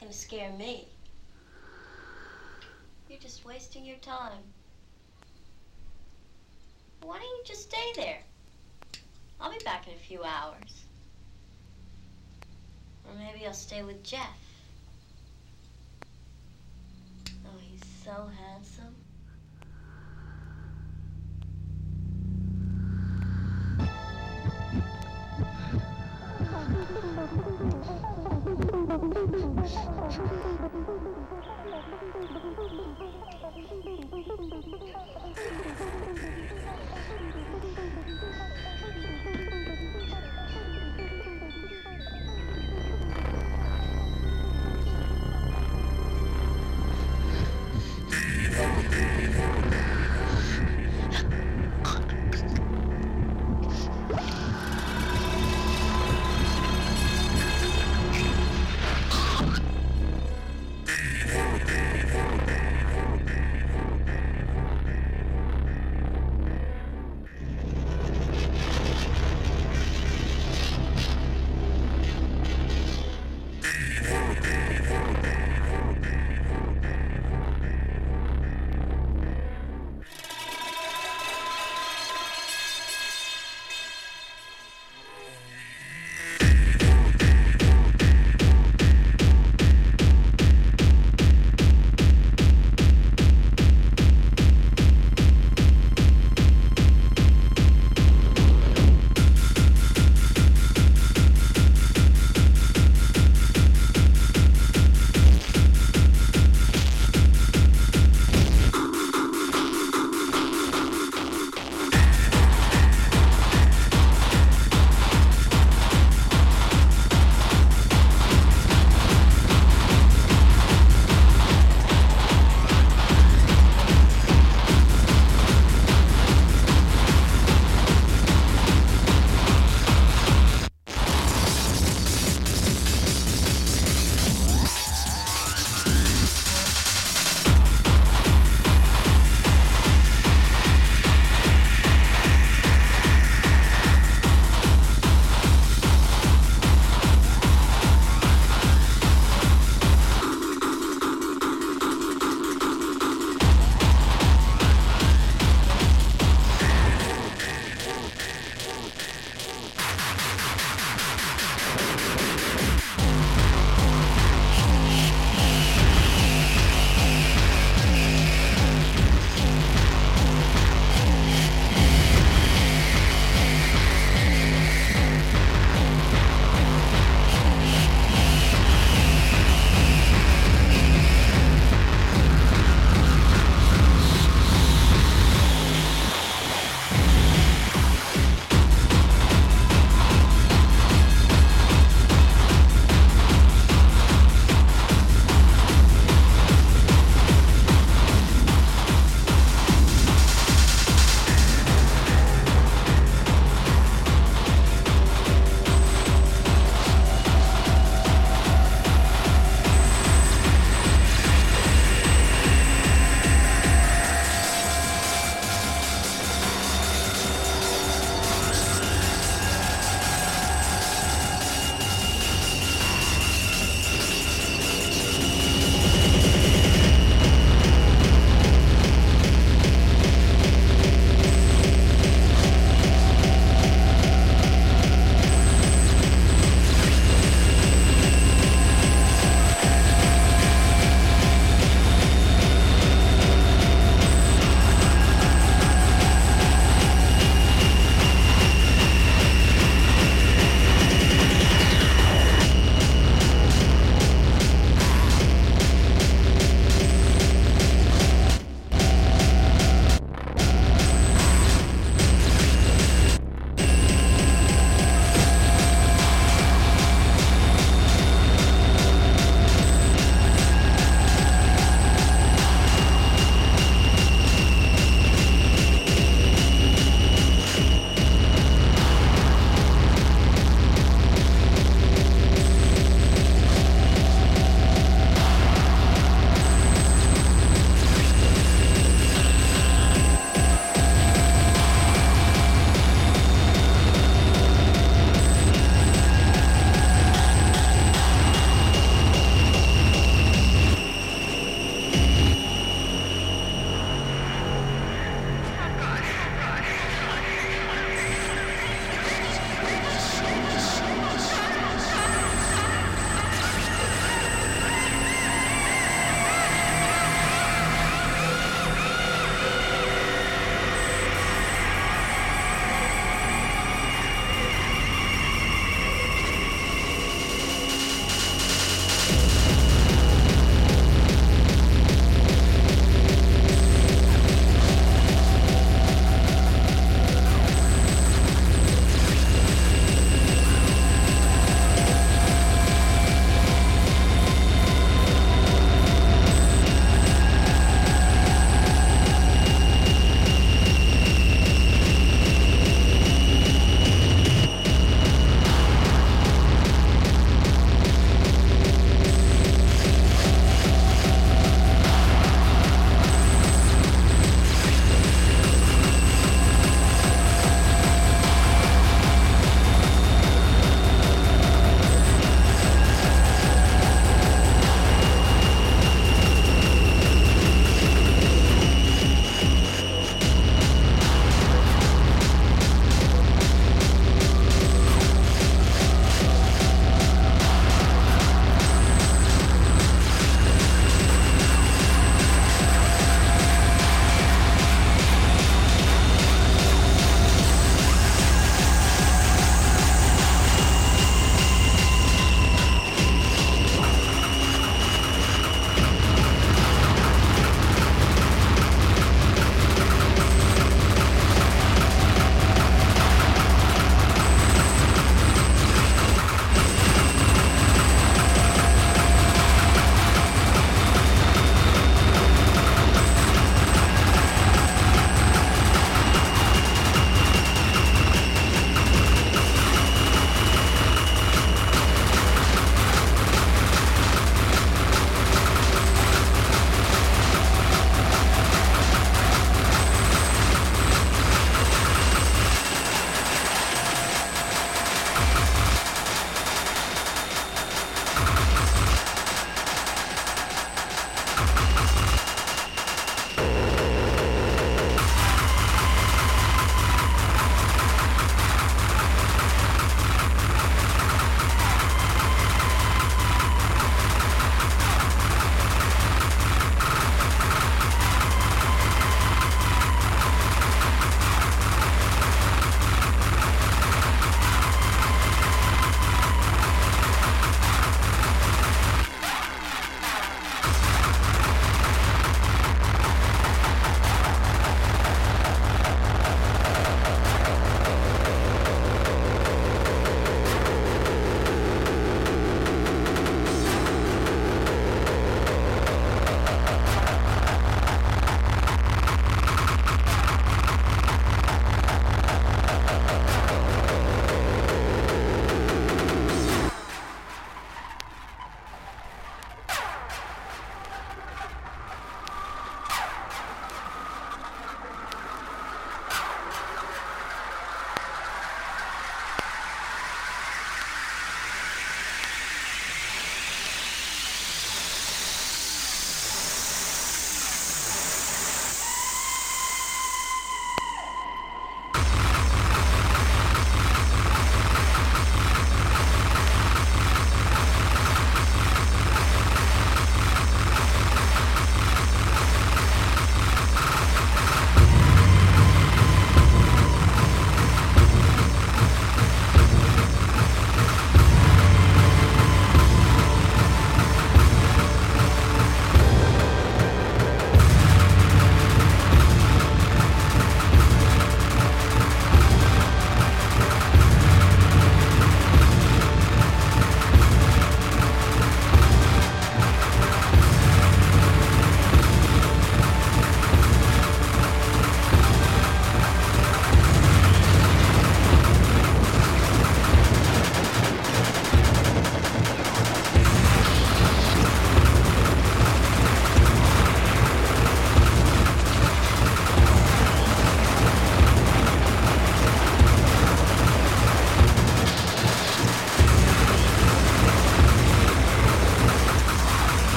going to scare me. You're just wasting your time. Why don't you just stay there? I'll be back in a few hours. Or maybe I'll stay with Jeff. Oh, he's so handsome.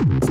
Thanks.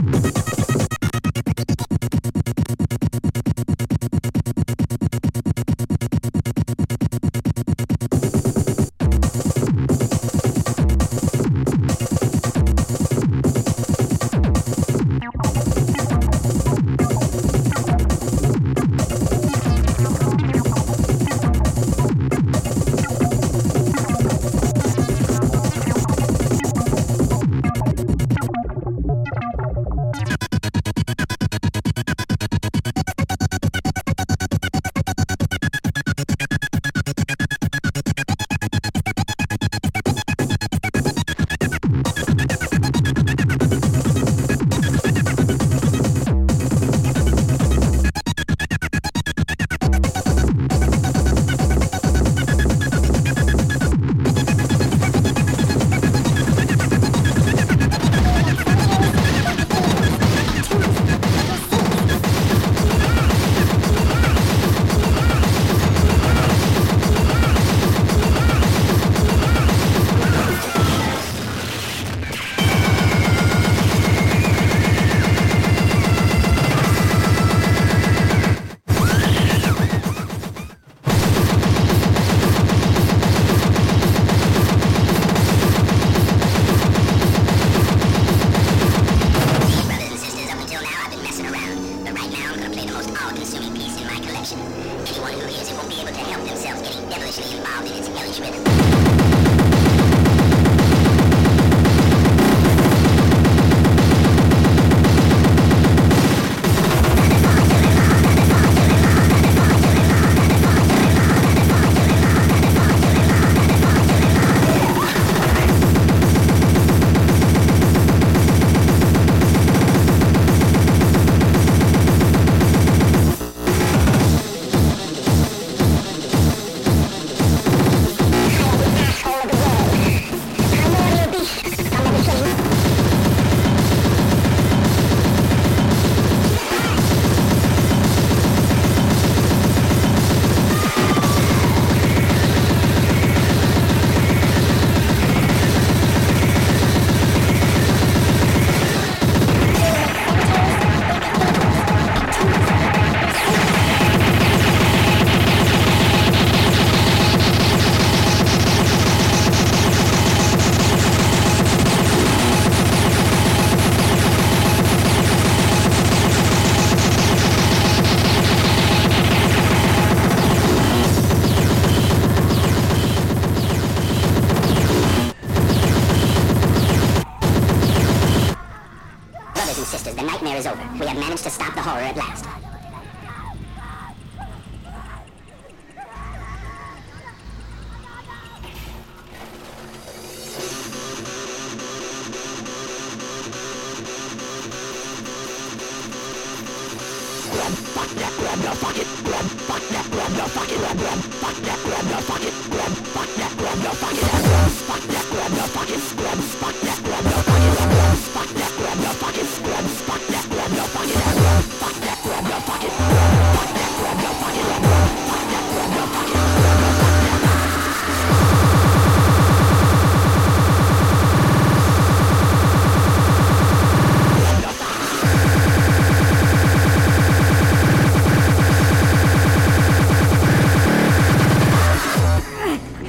is over. We have managed to stop the horror at last.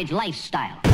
Garbage lifestyle.